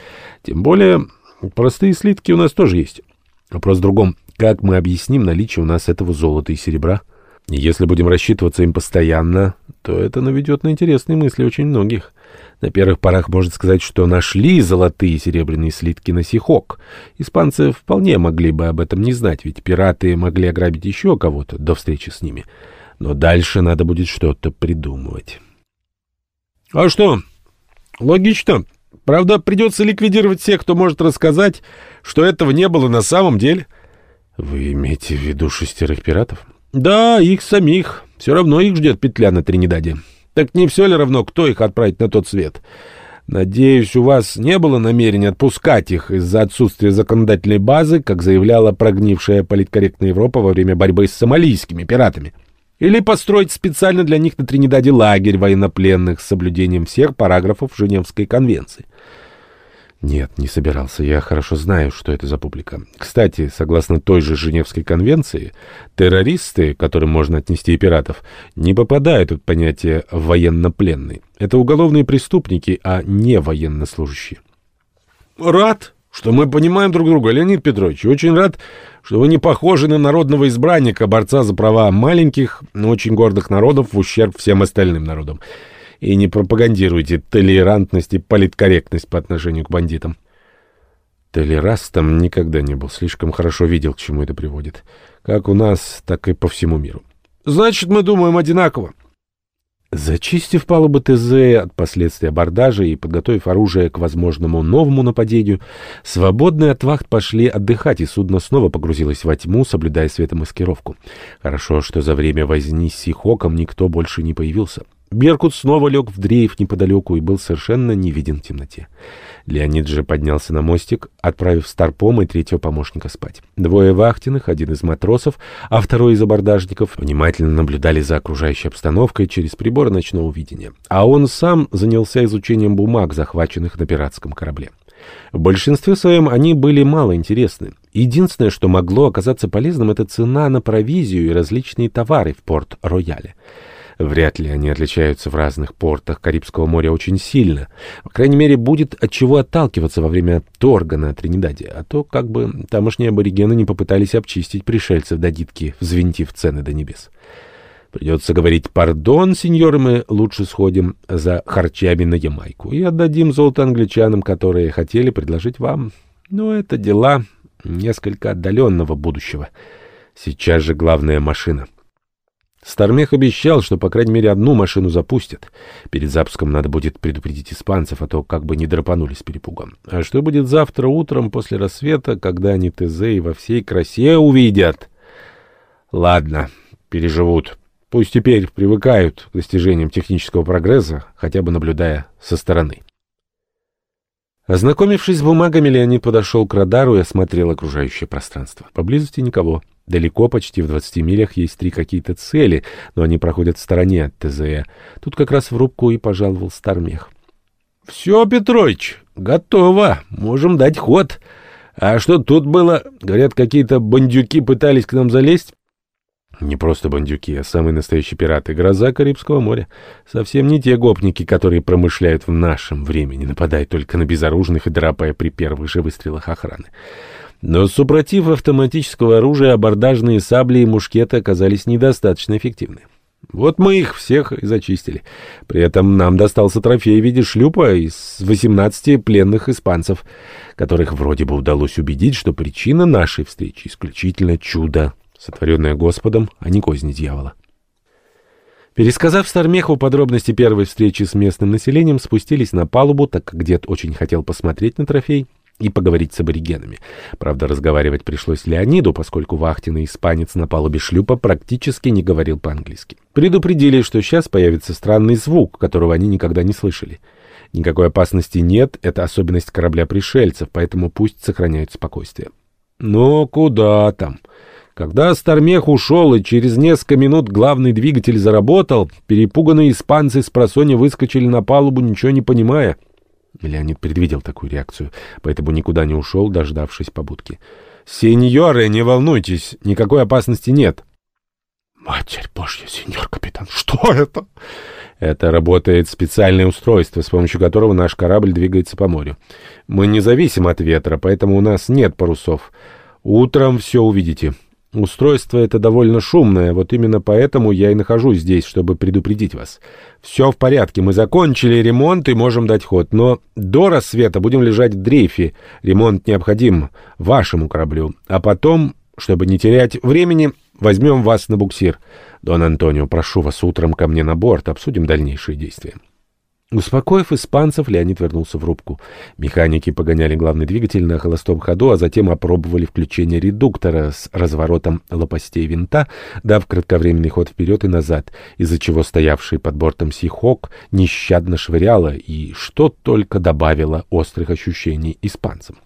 Тем более, простые слитки у нас тоже есть. Вопрос в другом. Как мы объясним наличие у нас этого золота и серебра? Если будем рассчитываться им постоянно, то это наведет на интересные мысли очень многих. На первых порах можно сказать, что нашли золотые и серебряные слитки на Сихок. Испанцы вполне могли бы об этом не знать, ведь пираты могли ограбить еще кого-то до встречи с ними. Но дальше надо будет что-то придумывать. — А что? Логично. Правда, придется ликвидировать всех, кто может рассказать, что этого не было на самом деле. — Вы имеете в виду шестерых пиратов? — Да, их самих. Все равно их ждет петля на Тринидаде. Так не все ли равно, кто их отправит на тот свет? Надеюсь, у вас не было намерения отпускать их из-за отсутствия законодательной базы, как заявляла прогнившая политкорректная Европа во время борьбы с сомалийскими пиратами. Или построить специально для них на Тринидаде лагерь военнопленных с соблюдением всех параграфов Женевской конвенции. Нет, не собирался. Я хорошо знаю, что это за публика. Кстати, согласно той же Женевской конвенции, террористы, которым можно отнести и пиратов, не попадают под понятие «военнопленный». Это уголовные преступники, а не военнослужащие. Рад, что мы понимаем друг друга, Леонид Петрович. Очень рад, что вы не похожи на народного избранника, борца за права маленьких, но очень гордых народов в ущерб всем остальным народам и не пропагандируйте толерантность и политкорректность по отношению к бандитам. Толерастом никогда не был, слишком хорошо видел, к чему это приводит. Как у нас, так и по всему миру. Значит, мы думаем одинаково. Зачистив палубы ТЗ от последствий абордажа и подготовив оружие к возможному новому нападению, свободные от вахт пошли отдыхать, и судно снова погрузилось во тьму, соблюдая светомаскировку. Хорошо, что за время возни с Сихоком никто больше не появился. Беркут снова лег в дрейф неподалеку и был совершенно не виден в темноте. Леонид же поднялся на мостик, отправив Старпома и третьего помощника спать. Двое вахтенных, один из матросов, а второй из абордажников, внимательно наблюдали за окружающей обстановкой через приборы ночного видения. А он сам занялся изучением бумаг, захваченных на пиратском корабле. В большинстве своем они были мало интересны. Единственное, что могло оказаться полезным, это цена на провизию и различные товары в Порт-Рояле. Вряд ли они отличаются в разных портах Карибского моря очень сильно. По крайней мере, будет от чего отталкиваться во время торга на Тринидаде. А то как бы тамошние аборигены не попытались обчистить пришельцев до дитки, взвинтив цены до небес. Придется говорить «Пардон, сеньоры, мы лучше сходим за харчами на Ямайку и отдадим золото англичанам, которые хотели предложить вам. Но это дела несколько отдаленного будущего. Сейчас же главная машина — Стармех обещал, что по крайней мере одну машину запустят. Перед запуском надо будет предупредить испанцев, а то как бы не драпанулись перепугом. А что будет завтра утром после рассвета, когда они ТЗ и во всей красе увидят? Ладно, переживут. Пусть теперь привыкают к достижениям технического прогресса, хотя бы наблюдая со стороны. Ознакомившись с бумагами, Леонид подошел к радару и осмотрел окружающее пространство. Поблизости никого. Далеко, почти в 20 милях, есть три какие-то цели, но они проходят в стороне от ТЗЭ. Тут как раз в рубку и пожаловал Стармех. — Все, Петрович, готово. Можем дать ход. А что тут было? Говорят, какие-то бандюки пытались к нам залезть? Не просто бандюки, а самые настоящие пираты. Гроза Карибского моря. Совсем не те гопники, которые промышляют в нашем времени, нападая только на безоружных и драпая при первых же выстрелах охраны. Но супротив автоматического оружия абордажные сабли и мушкеты оказались недостаточно эффективны. Вот мы их всех и зачистили. При этом нам достался трофей в виде шлюпа из 18 пленных испанцев, которых вроде бы удалось убедить, что причина нашей встречи исключительно чудо, сотворенное Господом, а не козни дьявола. Пересказав Стармеху подробности первой встречи с местным населением, спустились на палубу, так как дед очень хотел посмотреть на трофей и поговорить с аборигенами. Правда, разговаривать пришлось Леониду, поскольку вахтенный испанец на палубе шлюпа практически не говорил по-английски. Предупредили, что сейчас появится странный звук, которого они никогда не слышали. Никакой опасности нет, это особенность корабля пришельцев, поэтому пусть сохраняют спокойствие. Но куда там? Когда Стармех ушел, и через несколько минут главный двигатель заработал, перепуганные испанцы с просони выскочили на палубу, ничего не понимая. Леонид предвидел такую реакцию, поэтому никуда не ушел, дождавшись побудки. «Сеньоры, не волнуйтесь, никакой опасности нет». «Матерь Божья, сеньор капитан, что это?» Это работает специальное устройство, с помощью которого наш корабль двигается по морю. Мы не зависим от ветра, поэтому у нас нет парусов. Утром все увидите. Устройство это довольно шумное, вот именно поэтому я и нахожусь здесь, чтобы предупредить вас. Все в порядке, мы закончили ремонт и можем дать ход, но до рассвета будем лежать в дрейфе. Ремонт необходим вашему кораблю, а потом, чтобы не терять времени, возьмем вас на буксир. Дон Антонио, прошу вас утром ко мне на борт, обсудим дальнейшие действия. Успокоив испанцев, Леонид вернулся в рубку. Механики погоняли главный двигатель на холостом ходу, а затем опробовали включение редуктора с разворотом лопастей винта, дав кратковременный ход вперед и назад, из-за чего стоявший под бортом Сихок нещадно швыряло и что только добавило острых ощущений испанцам.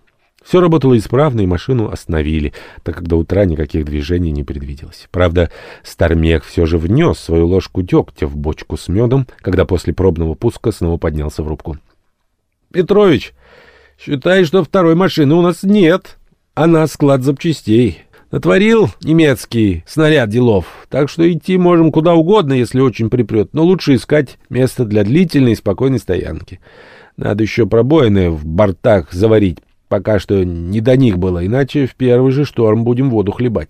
Все работало исправно, и машину остановили, так как до утра никаких движений не предвиделось. Правда, Стармех все же внес свою ложку дегтя в бочку с медом, когда после пробного пуска снова поднялся в рубку. — Петрович, считай, что второй машины у нас нет. Она склад запчастей. Натворил немецкий снаряд делов, так что идти можем куда угодно, если очень припрет, но лучше искать место для длительной и спокойной стоянки. Надо еще пробоины в бортах заварить, Пока что не до них было, иначе в первый же шторм будем воду хлебать.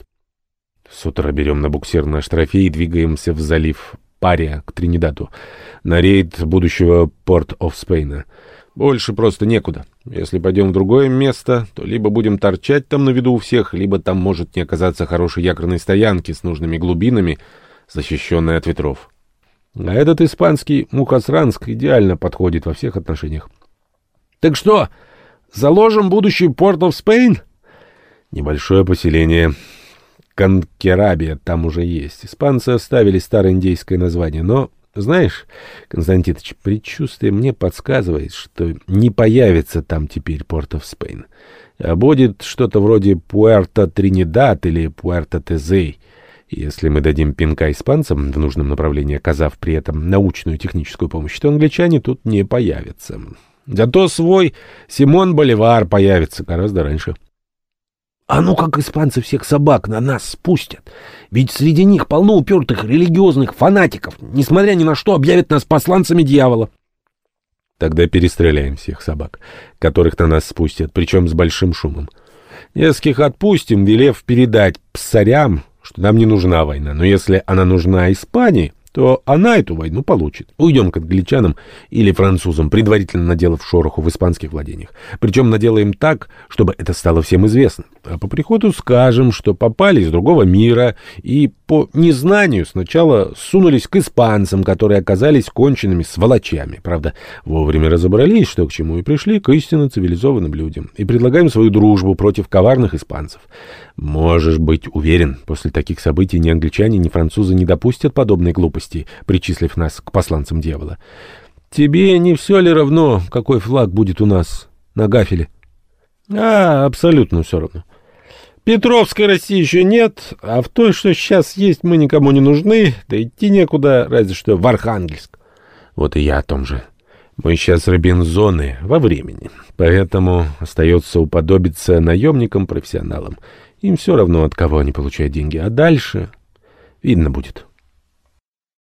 С утра берем на буксир наш трофей и двигаемся в залив Пария к Тринидаду, на рейд будущего Порт оф Спейна. Больше просто некуда. Если пойдем в другое место, то либо будем торчать там на виду у всех, либо там может не оказаться хорошей якорной стоянки с нужными глубинами, защищенной от ветров. А этот испанский Мухасранск идеально подходит во всех отношениях. — Так что, Заложим будущий порт оф Спейн? Небольшое поселение Конкерабия там уже есть. Испанцы оставили старое индейское название, но, знаешь, Константинович, предчувствие мне подсказывает, что не появится там теперь порт оф Спейн, а будет что-то вроде Пуэрто Тринидад или Пуэрто Тезей. Если мы дадим пинка испанцам в нужном направлении, оказав при этом научную техническую помощь, то англичане тут не появятся. Зато свой Симон Боливар появится гораздо раньше. А ну как испанцы всех собак на нас спустят? Ведь среди них полно упертых религиозных фанатиков, несмотря ни на что объявят нас посланцами дьявола. Тогда перестреляем всех собак, которых на нас спустят, причем с большим шумом. Нескольких отпустим, велев передать псарям, что нам не нужна война, но если она нужна Испании то она эту войну получит. Уйдем к англичанам или французам, предварительно наделав шороху в испанских владениях. Причем наделаем так, чтобы это стало всем известно. А по приходу скажем, что попали из другого мира и по незнанию сначала сунулись к испанцам, которые оказались конченными сволочами. Правда, вовремя разобрались, что к чему, и пришли к истинно цивилизованным людям. И предлагаем свою дружбу против коварных испанцев. Можешь быть уверен, после таких событий ни англичане, ни французы не допустят подобной глупости, причислив нас к посланцам дьявола. Тебе не все ли равно, какой флаг будет у нас на гафеле? А, абсолютно все равно. Петровской России еще нет, а в той, что сейчас есть, мы никому не нужны, да идти некуда, разве что в Архангельск. Вот и я о том же. Мы сейчас Робинзоны во времени, поэтому остается уподобиться наемникам-профессионалам. Им все равно, от кого они получают деньги. А дальше видно будет.